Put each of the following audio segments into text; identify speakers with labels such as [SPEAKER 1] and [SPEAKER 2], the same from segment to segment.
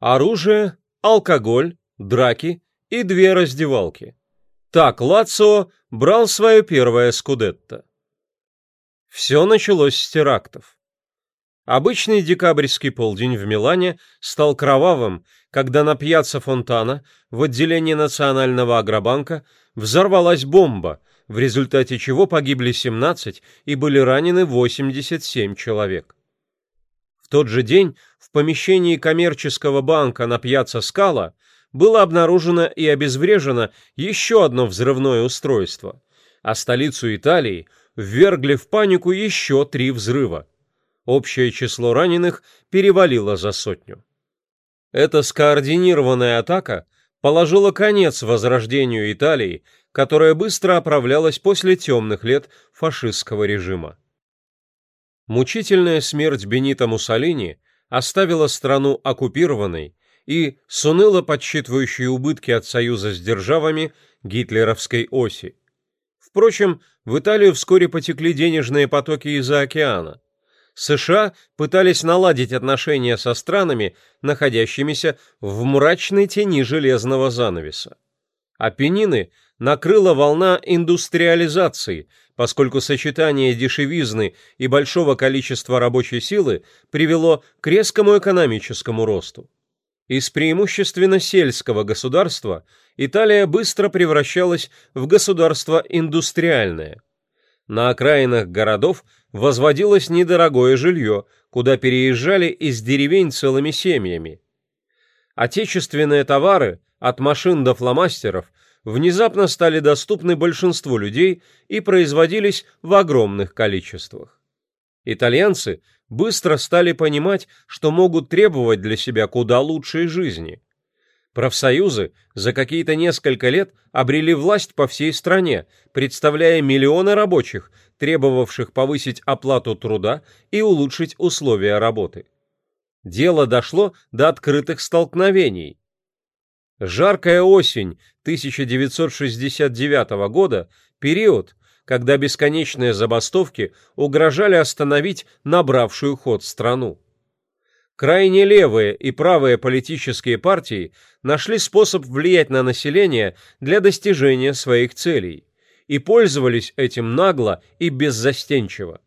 [SPEAKER 1] Оружие, алкоголь, драки и две раздевалки. Так Лацио брал свое первое скудетто. Все началось с терактов. Обычный декабрьский полдень в Милане стал кровавым, когда на пьяцца Фонтана в отделении Национального агробанка взорвалась бомба, в результате чего погибли 17 и были ранены 87 человек. В тот же день в помещении коммерческого банка на пьяцца Скала было обнаружено и обезврежено еще одно взрывное устройство, а столицу Италии ввергли в панику еще три взрыва. Общее число раненых перевалило за сотню. Эта скоординированная атака положила конец возрождению Италии, которая быстро оправлялась после темных лет фашистского режима. Мучительная смерть Бенита Муссолини оставила страну оккупированной и с уныло подсчитывающей убытки от союза с державами гитлеровской оси. Впрочем, в Италию вскоре потекли денежные потоки из-за океана. США пытались наладить отношения со странами, находящимися в мрачной тени железного занавеса. Апеннины накрыла волна индустриализации, поскольку сочетание дешевизны и большого количества рабочей силы привело к резкому экономическому росту. Из преимущественно сельского государства Италия быстро превращалась в государство индустриальное. На окраинах городов возводилось недорогое жилье, куда переезжали из деревень целыми семьями. Отечественные товары, от машин до фломастеров, внезапно стали доступны большинству людей и производились в огромных количествах. Итальянцы быстро стали понимать, что могут требовать для себя куда лучшей жизни. Профсоюзы за какие-то несколько лет обрели власть по всей стране, представляя миллионы рабочих, требовавших повысить оплату труда и улучшить условия работы. Дело дошло до открытых столкновений. Жаркая осень 1969 года – период, когда бесконечные забастовки угрожали остановить набравшую ход страну. Крайне левые и правые политические партии нашли способ влиять на население для достижения своих целей и пользовались этим нагло и беззастенчиво.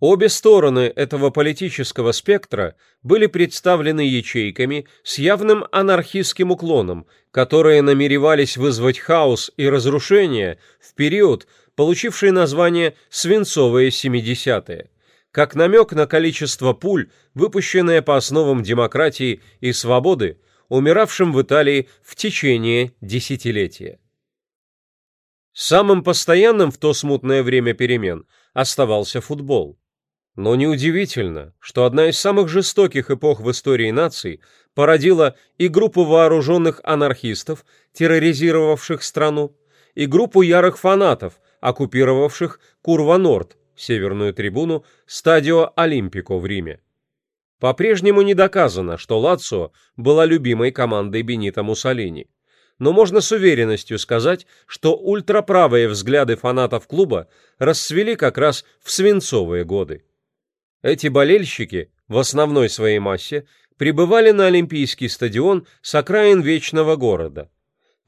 [SPEAKER 1] Обе стороны этого политического спектра были представлены ячейками с явным анархистским уклоном, которые намеревались вызвать хаос и разрушение в период, получивший название «свинцовые 70-е», как намек на количество пуль, выпущенные по основам демократии и свободы, умиравшим в Италии в течение десятилетия. Самым постоянным в то смутное время перемен оставался футбол. Но неудивительно, что одна из самых жестоких эпох в истории наций породила и группу вооруженных анархистов, терроризировавших страну, и группу ярых фанатов, оккупировавших Курва-Норд, северную трибуну, стадио Олимпико в Риме. По-прежнему не доказано, что Лацио была любимой командой Бенита Муссолини. Но можно с уверенностью сказать, что ультраправые взгляды фанатов клуба расцвели как раз в свинцовые годы. Эти болельщики, в основной своей массе, прибывали на Олимпийский стадион с окраин Вечного города –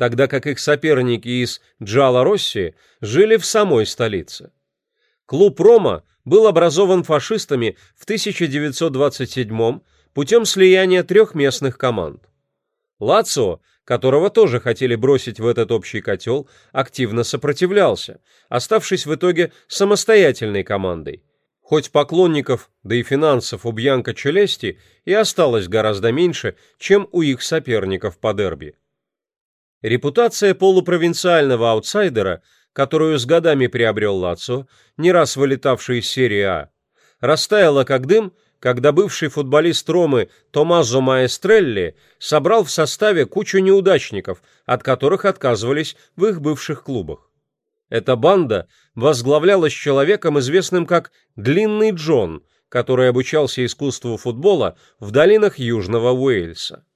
[SPEAKER 1] тогда как их соперники из Джала-Росси жили в самой столице. Клуб «Рома» был образован фашистами в 1927 путем слияния трех местных команд. Лацио, которого тоже хотели бросить в этот общий котел, активно сопротивлялся, оставшись в итоге самостоятельной командой. Хоть поклонников, да и финансов у Бьянка Челести и осталось гораздо меньше, чем у их соперников по дерби. Репутация полупровинциального аутсайдера, которую с годами приобрел Лацо, не раз вылетавший из серии А, растаяла как дым, когда бывший футболист Ромы Томазо Маэстрелли собрал в составе кучу неудачников, от которых отказывались в их бывших клубах. Эта банда возглавлялась человеком, известным как «Длинный Джон», который обучался искусству футбола в долинах Южного Уэльса.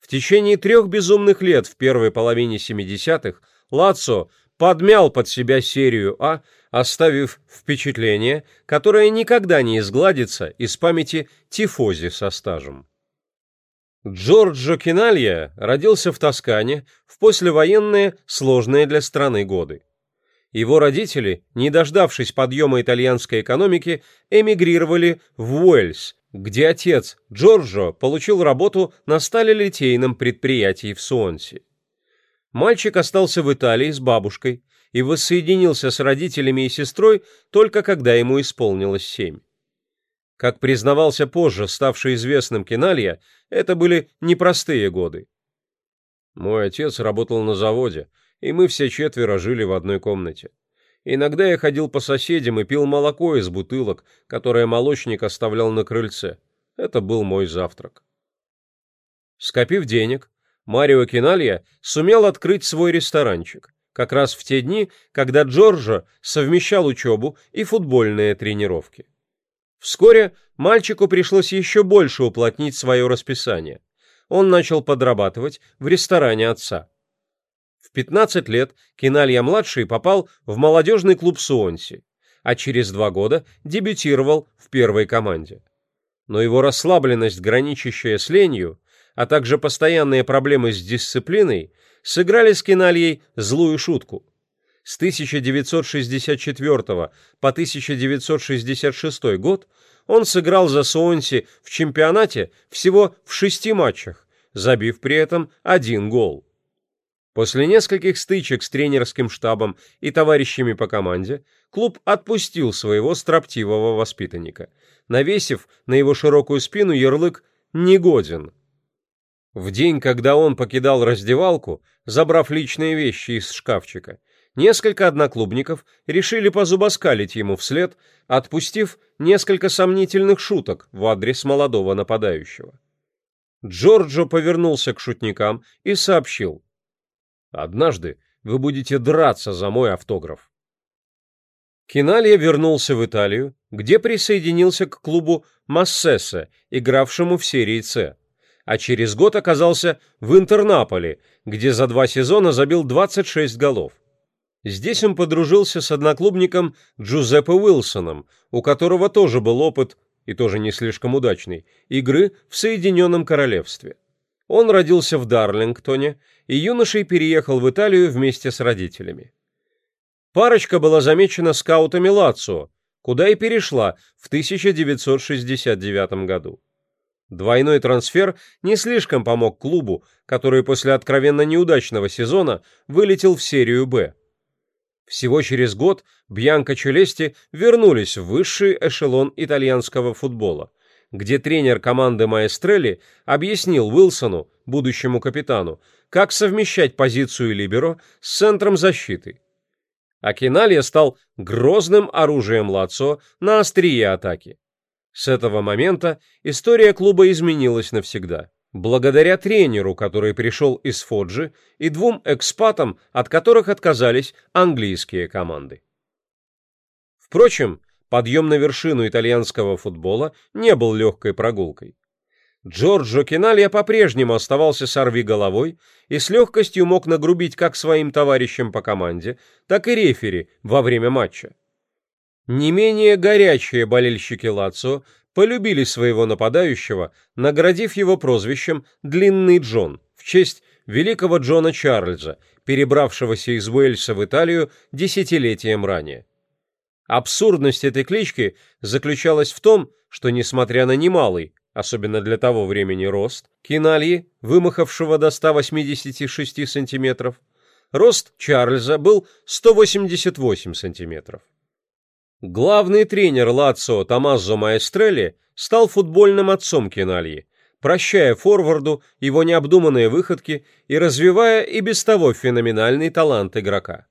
[SPEAKER 1] В течение трех безумных лет в первой половине 70-х Лацо подмял под себя серию А, оставив впечатление, которое никогда не изгладится из памяти тифози со стажем. Джорджо Киналья родился в Тоскане в послевоенные сложные для страны годы. Его родители, не дождавшись подъема итальянской экономики, эмигрировали в Уэльс, где отец Джорджо получил работу на сталелитейном предприятии в Суонси. Мальчик остался в Италии с бабушкой и воссоединился с родителями и сестрой только когда ему исполнилось семь. Как признавался позже ставший известным Киналья, это были непростые годы. Мой отец работал на заводе, и мы все четверо жили в одной комнате. Иногда я ходил по соседям и пил молоко из бутылок, которое молочник оставлял на крыльце. Это был мой завтрак. Скопив денег, Марио Киналья сумел открыть свой ресторанчик, как раз в те дни, когда Джорджо совмещал учебу и футбольные тренировки. Вскоре мальчику пришлось еще больше уплотнить свое расписание. Он начал подрабатывать в ресторане отца. В 15 лет Киналья-младший попал в молодежный клуб Суонси, а через два года дебютировал в первой команде. Но его расслабленность, граничащая с ленью, а также постоянные проблемы с дисциплиной, сыграли с Кинальей злую шутку – с 1964 по 1966 год он сыграл за Суонси в чемпионате всего в шести матчах, забив при этом один гол. После нескольких стычек с тренерским штабом и товарищами по команде клуб отпустил своего строптивого воспитанника, навесив на его широкую спину ярлык «негоден». В день, когда он покидал раздевалку, забрав личные вещи из шкафчика, Несколько одноклубников решили позубоскалить ему вслед, отпустив несколько сомнительных шуток в адрес молодого нападающего. Джорджо повернулся к шутникам и сообщил. «Однажды вы будете драться за мой автограф». Киналья вернулся в Италию, где присоединился к клубу Массессе, игравшему в серии «С», а через год оказался в Интернаполе, где за два сезона забил 26 голов. Здесь он подружился с одноклубником Джузеппе Уилсоном, у которого тоже был опыт, и тоже не слишком удачный, игры в Соединенном Королевстве. Он родился в Дарлингтоне и юношей переехал в Италию вместе с родителями. Парочка была замечена скаутами Лацио, куда и перешла в 1969 году. Двойной трансфер не слишком помог клубу, который после откровенно неудачного сезона вылетел в серию «Б». Всего через год Бьянко Челести вернулись в высший эшелон итальянского футбола, где тренер команды Маэстрелли объяснил Уилсону, будущему капитану, как совмещать позицию либеро с центром защиты. Акиналья стал грозным оружием Лацо на острие атаки. С этого момента история клуба изменилась навсегда благодаря тренеру, который пришел из Фоджи, и двум экспатам, от которых отказались английские команды. Впрочем, подъем на вершину итальянского футбола не был легкой прогулкой. Джорджо Киналья по-прежнему оставался сорви головой и с легкостью мог нагрубить как своим товарищам по команде, так и рефери во время матча. Не менее горячие болельщики Лацио полюбили своего нападающего, наградив его прозвищем «Длинный Джон» в честь великого Джона Чарльза, перебравшегося из Уэльса в Италию десятилетием ранее. Абсурдность этой клички заключалась в том, что, несмотря на немалый, особенно для того времени рост, Кинальи, вымахавшего до 186 сантиметров, рост Чарльза был 188 сантиметров. Главный тренер Лацио Томазо Маэстрелли стал футбольным отцом Кинальи, прощая форварду его необдуманные выходки и развивая и без того феноменальный талант игрока.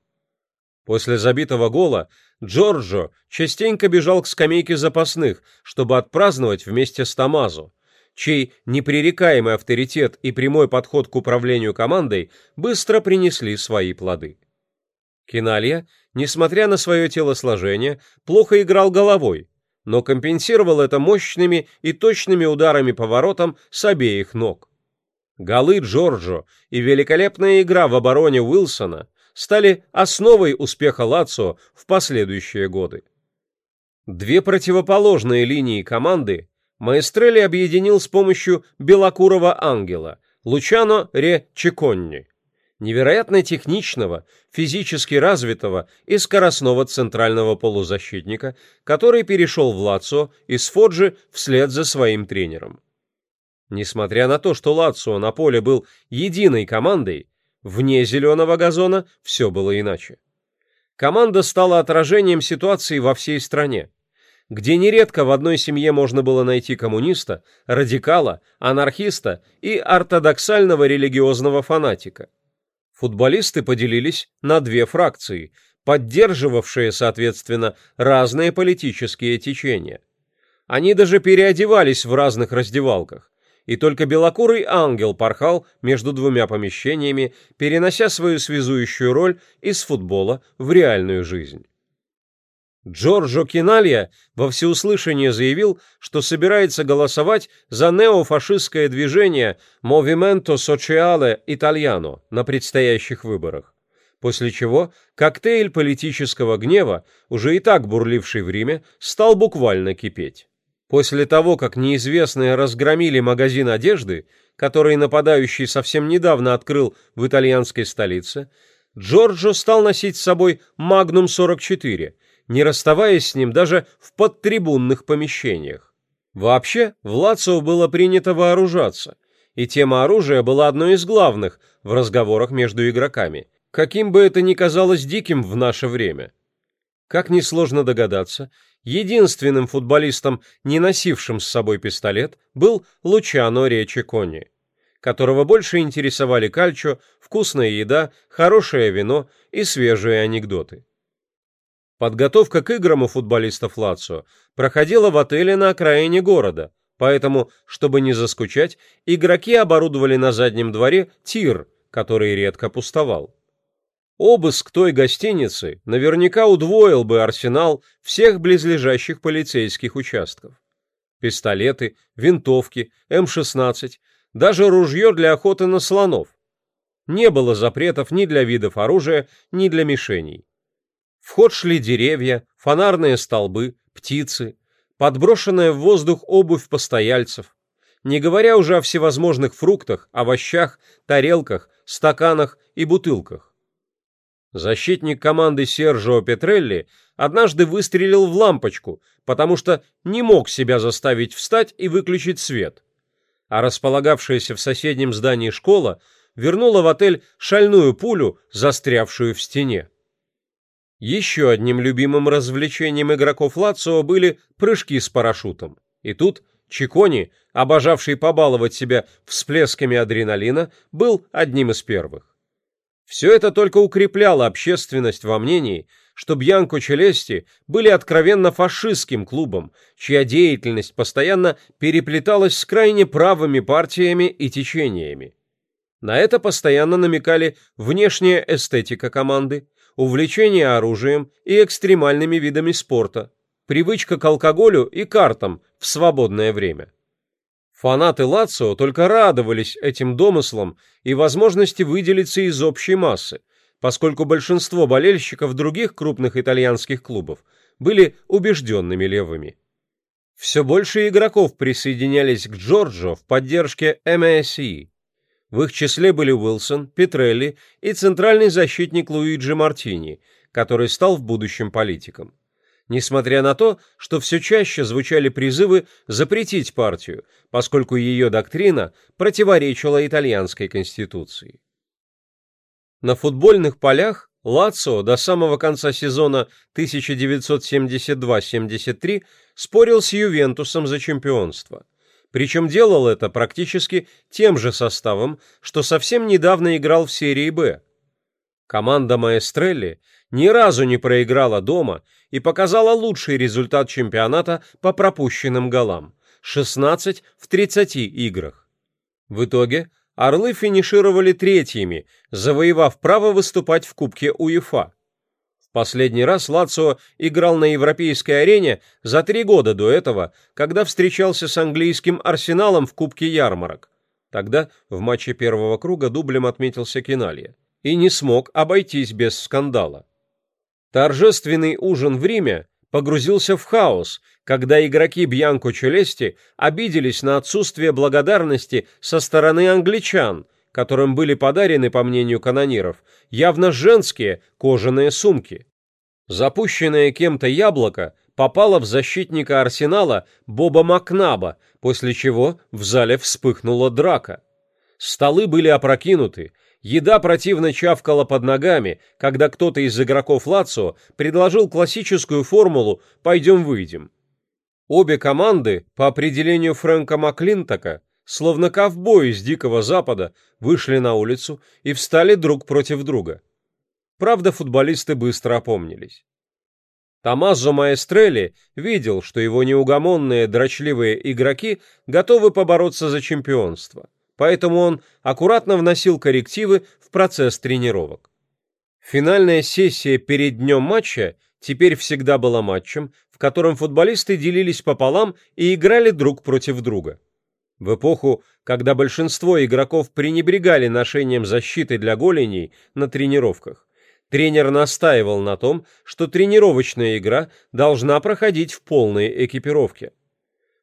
[SPEAKER 1] После забитого гола Джорджо частенько бежал к скамейке запасных, чтобы отпраздновать вместе с Томазо, чей непререкаемый авторитет и прямой подход к управлению командой быстро принесли свои плоды. Киналья, несмотря на свое телосложение, плохо играл головой, но компенсировал это мощными и точными ударами по воротам с обеих ног. Голы Джорджо и великолепная игра в обороне Уилсона стали основой успеха Лацио в последующие годы. Две противоположные линии команды, Маэстрелли объединил с помощью белокурого ангела Лучано Ре Чеконни, невероятно техничного, физически развитого и скоростного центрального полузащитника, который перешел в Лацо из Фоджи вслед за своим тренером. Несмотря на то, что Лацио на поле был единой командой, вне зеленого газона все было иначе. Команда стала отражением ситуации во всей стране, где нередко в одной семье можно было найти коммуниста, радикала, анархиста и ортодоксального религиозного фанатика. Футболисты поделились на две фракции, поддерживавшие, соответственно, разные политические течения. Они даже переодевались в разных раздевалках, и только белокурый ангел порхал между двумя помещениями, перенося свою связующую роль из футбола в реальную жизнь. Джорджо Киналья во всеуслышание заявил, что собирается голосовать за неофашистское движение Movimento Sociale Italiano на предстоящих выборах, после чего коктейль политического гнева, уже и так бурливший в Риме, стал буквально кипеть. После того, как неизвестные разгромили магазин одежды, который нападающий совсем недавно открыл в итальянской столице, Джорджо стал носить с собой Magnum 44, не расставаясь с ним даже в подтрибунных помещениях. Вообще, в Лацио было принято вооружаться, и тема оружия была одной из главных в разговорах между игроками, каким бы это ни казалось диким в наше время. Как несложно догадаться, единственным футболистом, не носившим с собой пистолет, был Лучано Речи Кони, которого больше интересовали кальчо, вкусная еда, хорошее вино и свежие анекдоты. Подготовка к играм у футболистов Лацио проходила в отеле на окраине города, поэтому, чтобы не заскучать, игроки оборудовали на заднем дворе тир, который редко пустовал. Обыск той гостиницы наверняка удвоил бы арсенал всех близлежащих полицейских участков. Пистолеты, винтовки, М-16, даже ружье для охоты на слонов. Не было запретов ни для видов оружия, ни для мишеней. В ход шли деревья, фонарные столбы, птицы, подброшенная в воздух обувь постояльцев, не говоря уже о всевозможных фруктах, овощах, тарелках, стаканах и бутылках. Защитник команды Сержио Петрелли однажды выстрелил в лампочку, потому что не мог себя заставить встать и выключить свет. А располагавшаяся в соседнем здании школа вернула в отель шальную пулю, застрявшую в стене. Еще одним любимым развлечением игроков Лацио были прыжки с парашютом. И тут Чикони, обожавший побаловать себя всплесками адреналина, был одним из первых. Все это только укрепляло общественность во мнении, что Бьянко Челести были откровенно фашистским клубом, чья деятельность постоянно переплеталась с крайне правыми партиями и течениями. На это постоянно намекали внешняя эстетика команды, увлечение оружием и экстремальными видами спорта, привычка к алкоголю и картам в свободное время. Фанаты Лацио только радовались этим домыслам и возможности выделиться из общей массы, поскольку большинство болельщиков других крупных итальянских клубов были убежденными левыми. Все больше игроков присоединялись к Джорджо в поддержке МСИ. В их числе были Уилсон, Петрелли и центральный защитник Луиджи Мартини, который стал в будущем политиком несмотря на то, что все чаще звучали призывы запретить партию, поскольку ее доктрина противоречила итальянской конституции. На футбольных полях Лацио до самого конца сезона 1972-73 спорил с Ювентусом за чемпионство. Причем делал это практически тем же составом, что совсем недавно играл в серии «Б». Команда Маэстрелли ни разу не проиграла дома и показала лучший результат чемпионата по пропущенным голам – 16 в 30 играх. В итоге «Орлы» финишировали третьими, завоевав право выступать в Кубке УЕФА. В последний раз Лацио играл на европейской арене за три года до этого, когда встречался с английским «Арсеналом» в Кубке ярмарок. Тогда в матче первого круга дублем отметился Киналья и не смог обойтись без скандала. Торжественный ужин в Риме погрузился в хаос, когда игроки Бьянко Челести обиделись на отсутствие благодарности со стороны англичан, которым были подарены, по мнению канониров, явно женские кожаные сумки. Запущенное кем-то яблоко попало в защитника Арсенала Боба Макнаба, после чего в зале вспыхнула драка. Столы были опрокинуты, еда противно чавкала под ногами, когда кто-то из игроков Лацио предложил классическую формулу «пойдем-выйдем». Обе команды, по определению Фрэнка Маклинтока, словно ковбои с Дикого Запада, вышли на улицу и встали друг против друга. Правда, футболисты быстро опомнились. Томазо Маэстрелли видел, что его неугомонные дрочливые игроки готовы побороться за чемпионство, поэтому он аккуратно вносил коррективы в процесс тренировок. Финальная сессия перед днем матча теперь всегда была матчем, в котором футболисты делились пополам и играли друг против друга. В эпоху, когда большинство игроков пренебрегали ношением защиты для голеней на тренировках, тренер настаивал на том, что тренировочная игра должна проходить в полной экипировке.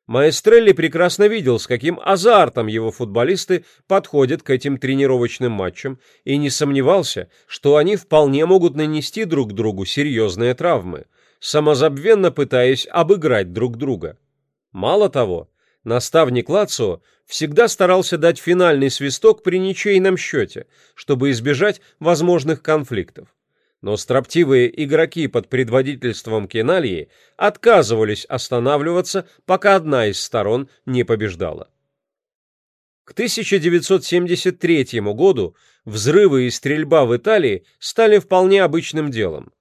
[SPEAKER 1] Маэстрелли прекрасно видел, с каким азартом его футболисты подходят к этим тренировочным матчам, и не сомневался, что они вполне могут нанести друг другу серьезные травмы, самозабвенно пытаясь обыграть друг друга. Мало того, наставник Лацио всегда старался дать финальный свисток при ничейном счете, чтобы избежать возможных конфликтов но строптивые игроки под предводительством Кенальи отказывались останавливаться, пока одна из сторон не побеждала. К 1973 году взрывы и стрельба в Италии стали вполне обычным делом.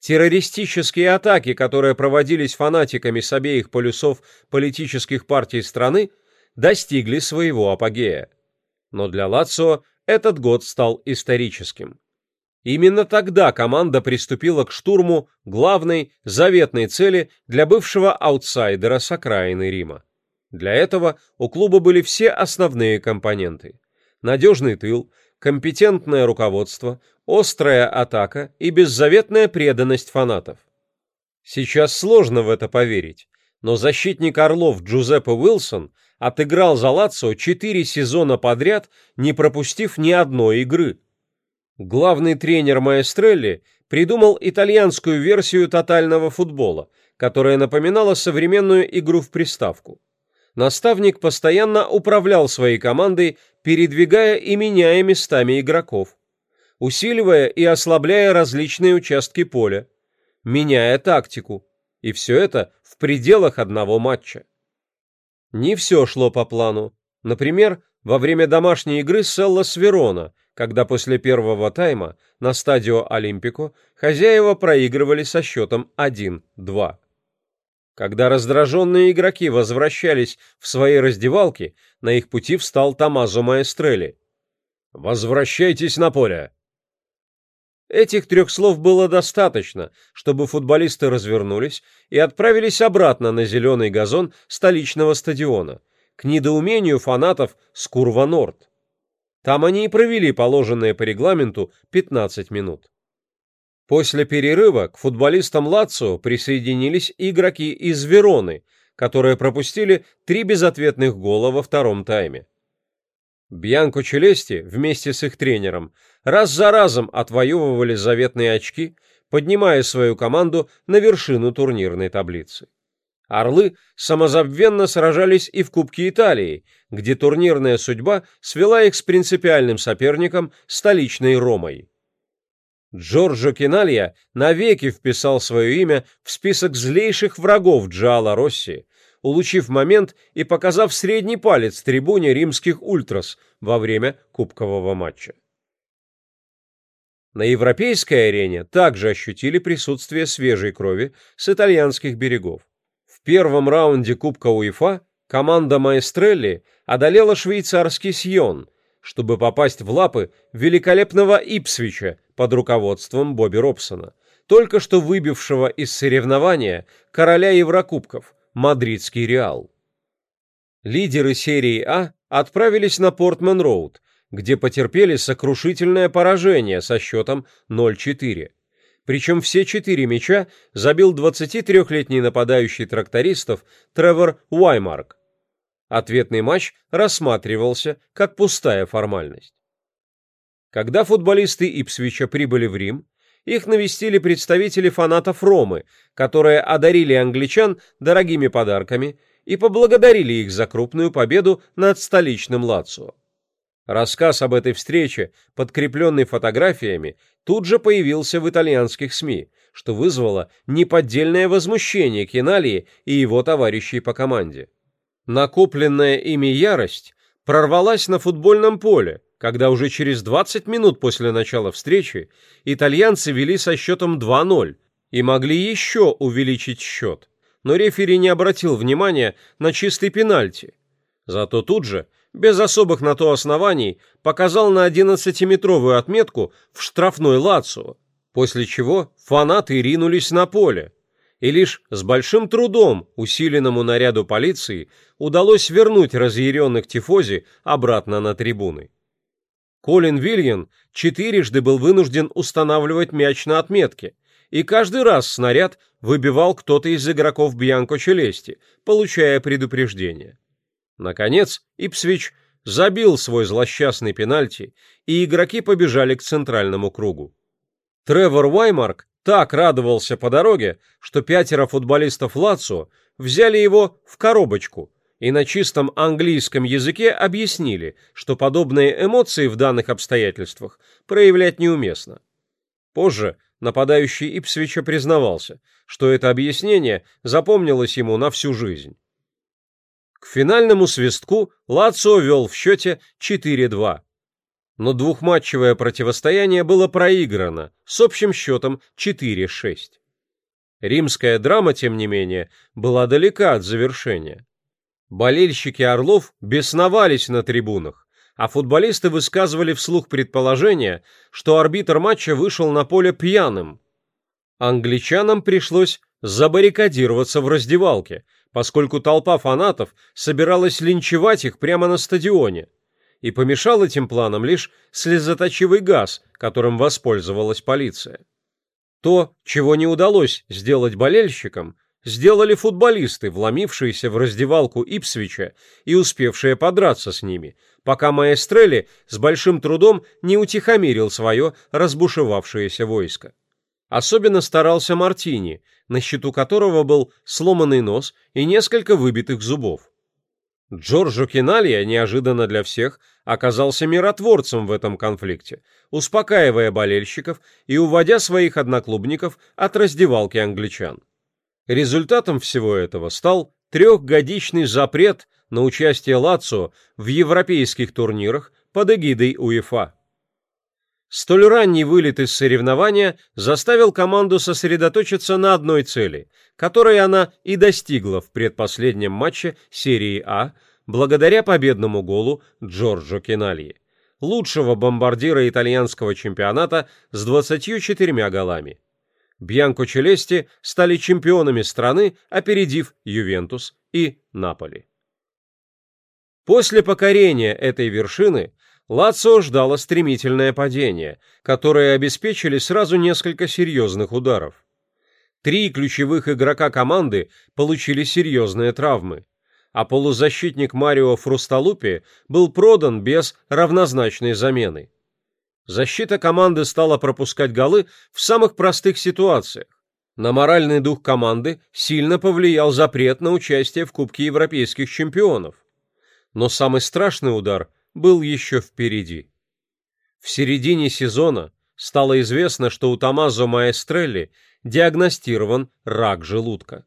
[SPEAKER 1] Террористические атаки, которые проводились фанатиками с обеих полюсов политических партий страны, достигли своего апогея. Но для Лацио этот год стал историческим. Именно тогда команда приступила к штурму главной заветной цели для бывшего аутсайдера с окраины Рима. Для этого у клуба были все основные компоненты. Надежный тыл, компетентное руководство, острая атака и беззаветная преданность фанатов. Сейчас сложно в это поверить, но защитник Орлов Джузеппе Уилсон отыграл за Лацио четыре сезона подряд, не пропустив ни одной игры – Главный тренер Маэстрелли придумал итальянскую версию тотального футбола, которая напоминала современную игру в приставку. Наставник постоянно управлял своей командой, передвигая и меняя местами игроков, усиливая и ослабляя различные участки поля, меняя тактику, и все это в пределах одного матча. Не все шло по плану. Например, во время домашней игры с Эллас Верона – когда после первого тайма на стадио Олимпико хозяева проигрывали со счетом 1-2. Когда раздраженные игроки возвращались в свои раздевалки, на их пути встал Томазо Маэстрелли. «Возвращайтесь на поле!» Этих трех слов было достаточно, чтобы футболисты развернулись и отправились обратно на зеленый газон столичного стадиона, к недоумению фанатов с Курва-Норд. Там они и провели положенные по регламенту 15 минут. После перерыва к футболистам Лацио присоединились игроки из Вероны, которые пропустили три безответных гола во втором тайме. Бьянко Челести вместе с их тренером раз за разом отвоевывали заветные очки, поднимая свою команду на вершину турнирной таблицы. Орлы самозабвенно сражались и в Кубке Италии, где турнирная судьба свела их с принципиальным соперником столичной Ромой. Джорджо Киналья навеки вписал свое имя в список злейших врагов Джала Росси, улучив момент и показав средний палец трибуне римских ультрас во время кубкового матча. На европейской арене также ощутили присутствие свежей крови с итальянских берегов первом раунде Кубка УЕФА команда Маэстрелли одолела швейцарский Сьон, чтобы попасть в лапы великолепного Ипсвича под руководством Бобби Робсона, только что выбившего из соревнования короля Еврокубков, мадридский Реал. Лидеры серии А отправились на Портман-Роуд, где потерпели сокрушительное поражение со счетом 0-4. Причем все четыре мяча забил 23-летний нападающий трактористов Тревор Уаймарк. Ответный матч рассматривался как пустая формальность. Когда футболисты Ипсвича прибыли в Рим, их навестили представители фанатов Ромы, которые одарили англичан дорогими подарками и поблагодарили их за крупную победу над столичным Лацио. Рассказ об этой встрече, подкрепленный фотографиями, тут же появился в итальянских СМИ, что вызвало неподдельное возмущение Киналии и его товарищей по команде. Накопленная ими ярость прорвалась на футбольном поле, когда уже через 20 минут после начала встречи итальянцы вели со счетом 2-0 и могли еще увеличить счет, но рефери не обратил внимания на чистый пенальти. Зато тут же без особых на то оснований, показал на 11-метровую отметку в штрафной Лацио, после чего фанаты ринулись на поле. И лишь с большим трудом усиленному наряду полиции удалось вернуть разъяренных тифози обратно на трибуны. Колин Вильян четырежды был вынужден устанавливать мяч на отметке, и каждый раз снаряд выбивал кто-то из игроков Бьянко Челести, получая предупреждение. Наконец, Ипсвич забил свой злосчастный пенальти, и игроки побежали к центральному кругу. Тревор Уаймарк так радовался по дороге, что пятеро футболистов Лацо взяли его в коробочку и на чистом английском языке объяснили, что подобные эмоции в данных обстоятельствах проявлять неуместно. Позже нападающий Ипсвича признавался, что это объяснение запомнилось ему на всю жизнь. К финальному свистку Лацио вел в счете 4-2. Но двухматчевое противостояние было проиграно с общим счетом 4-6. Римская драма, тем не менее, была далека от завершения. Болельщики «Орлов» бесновались на трибунах, а футболисты высказывали вслух предположение, что арбитр матча вышел на поле пьяным. Англичанам пришлось забаррикадироваться в раздевалке, поскольку толпа фанатов собиралась линчевать их прямо на стадионе. И помешал этим планам лишь слезоточивый газ, которым воспользовалась полиция. То, чего не удалось сделать болельщикам, сделали футболисты, вломившиеся в раздевалку Ипсвича и успевшие подраться с ними, пока Маэстрелли с большим трудом не утихомирил свое разбушевавшееся войско. Особенно старался Мартини, на счету которого был сломанный нос и несколько выбитых зубов. Джорджо Киналья, неожиданно для всех, оказался миротворцем в этом конфликте, успокаивая болельщиков и уводя своих одноклубников от раздевалки англичан. Результатом всего этого стал трехгодичный запрет на участие Лацио в европейских турнирах под эгидой УЕФА. Столь ранний вылет из соревнования заставил команду сосредоточиться на одной цели, которой она и достигла в предпоследнем матче серии А благодаря победному голу Джорджо Кинальи, лучшего бомбардира итальянского чемпионата с 24 голами. Бьянко Челести стали чемпионами страны, опередив Ювентус и Наполи. После покорения этой вершины Лацио ждало стремительное падение, которое обеспечили сразу несколько серьезных ударов. Три ключевых игрока команды получили серьезные травмы, а полузащитник Марио Фрусталупи был продан без равнозначной замены. Защита команды стала пропускать голы в самых простых ситуациях. На моральный дух команды сильно повлиял запрет на участие в Кубке Европейских чемпионов. Но самый страшный удар был еще впереди. В середине сезона стало известно, что у Томазо Маэстрелли диагностирован рак желудка.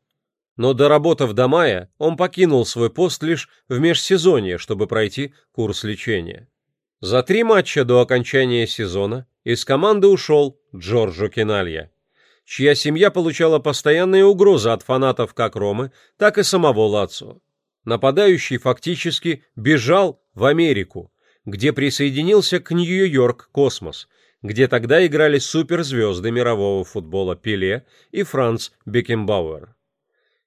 [SPEAKER 1] Но доработав до мая, он покинул свой пост лишь в межсезонье, чтобы пройти курс лечения. За три матча до окончания сезона из команды ушел Джорджо Киналья, чья семья получала постоянные угрозы от фанатов как Ромы, так и самого Лацио. Нападающий фактически бежал в Америку, где присоединился к Нью-Йорк Космос, где тогда играли суперзвезды мирового футбола Пеле и Франц Бекенбауэр.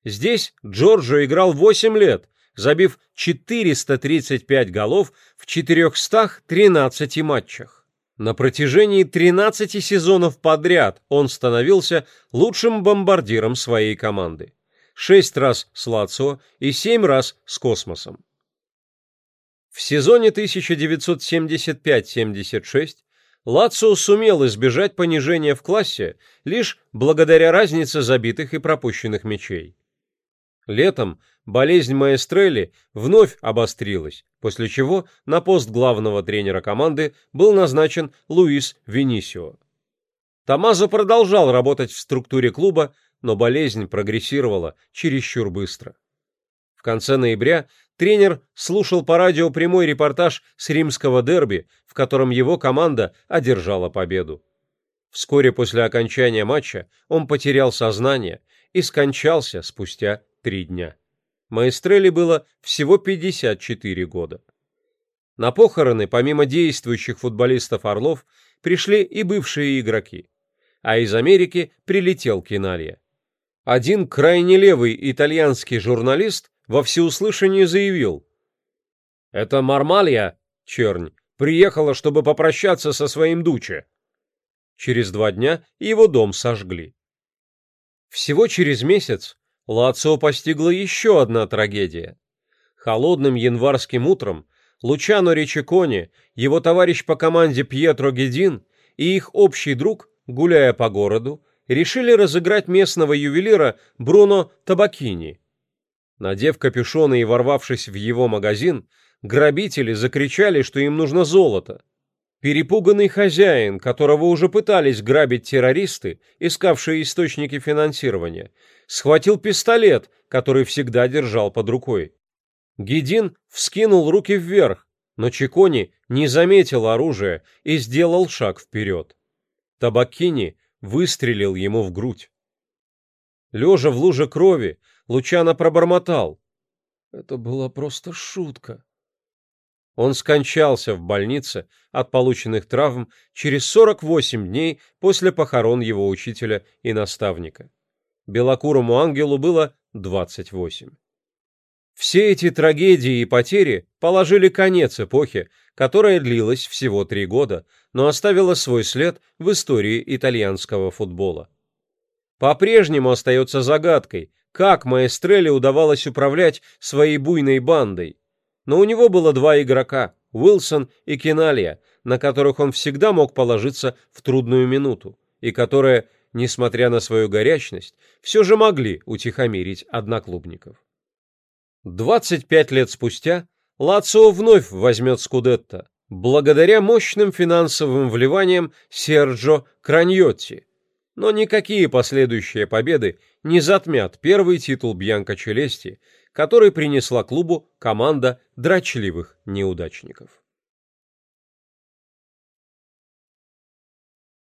[SPEAKER 1] Здесь Джорджо играл 8 лет, забив 435 голов в 413 матчах. На протяжении 13 сезонов подряд он становился лучшим бомбардиром своей команды. Шесть раз с Лацио и семь раз с Космосом. В сезоне 1975-76 Лацио сумел избежать понижения в классе лишь благодаря разнице забитых и пропущенных мячей. Летом болезнь Маэстрелли вновь обострилась, после чего на пост главного тренера команды был назначен Луис Венисио. Тамазо продолжал работать в структуре клуба, но болезнь прогрессировала чересчур быстро. В конце ноября тренер слушал по радио прямой репортаж с римского дерби, в котором его команда одержала победу. Вскоре после окончания матча он потерял сознание и скончался спустя три дня. Маэстрелли было всего 54 года. На похороны, помимо действующих футболистов «Орлов», пришли и бывшие игроки. А из Америки прилетел Киналья. Один крайне левый итальянский журналист во всеуслышание заявил. «Это Мармалья, чернь, приехала, чтобы попрощаться со своим дуче». Через два дня его дом сожгли. Всего через месяц Лацио постигла еще одна трагедия. Холодным январским утром Лучано Ричикони, его товарищ по команде Пьетро Гедин и их общий друг, гуляя по городу, решили разыграть местного ювелира Бруно Табакини. Надев капюшоны и ворвавшись в его магазин, грабители закричали, что им нужно золото. Перепуганный хозяин, которого уже пытались грабить террористы, искавшие источники финансирования, схватил пистолет, который всегда держал под рукой. Гедин вскинул руки вверх, но Чикони не заметил оружия и сделал шаг вперед. Табакини выстрелил ему в грудь. Лежа в луже крови, Лучано пробормотал. Это была просто шутка. Он скончался в больнице от полученных травм через 48 дней после похорон его учителя и наставника. Белокурому ангелу было 28. Все эти трагедии и потери положили конец эпохе, которая длилась всего три года, но оставила свой след в истории итальянского футбола. По-прежнему остается загадкой, как Маэстрелле удавалось управлять своей буйной бандой, но у него было два игрока, Уилсон и Киналия, на которых он всегда мог положиться в трудную минуту, и которые, несмотря на свою горячность, все же могли утихомирить одноклубников. 25 лет спустя Лацио вновь возьмет Скудетто, благодаря мощным финансовым вливаниям Серджо Краньотти, но никакие последующие победы не затмят первый титул Бьянка Челести, который принесла клубу команда дрочливых неудачников.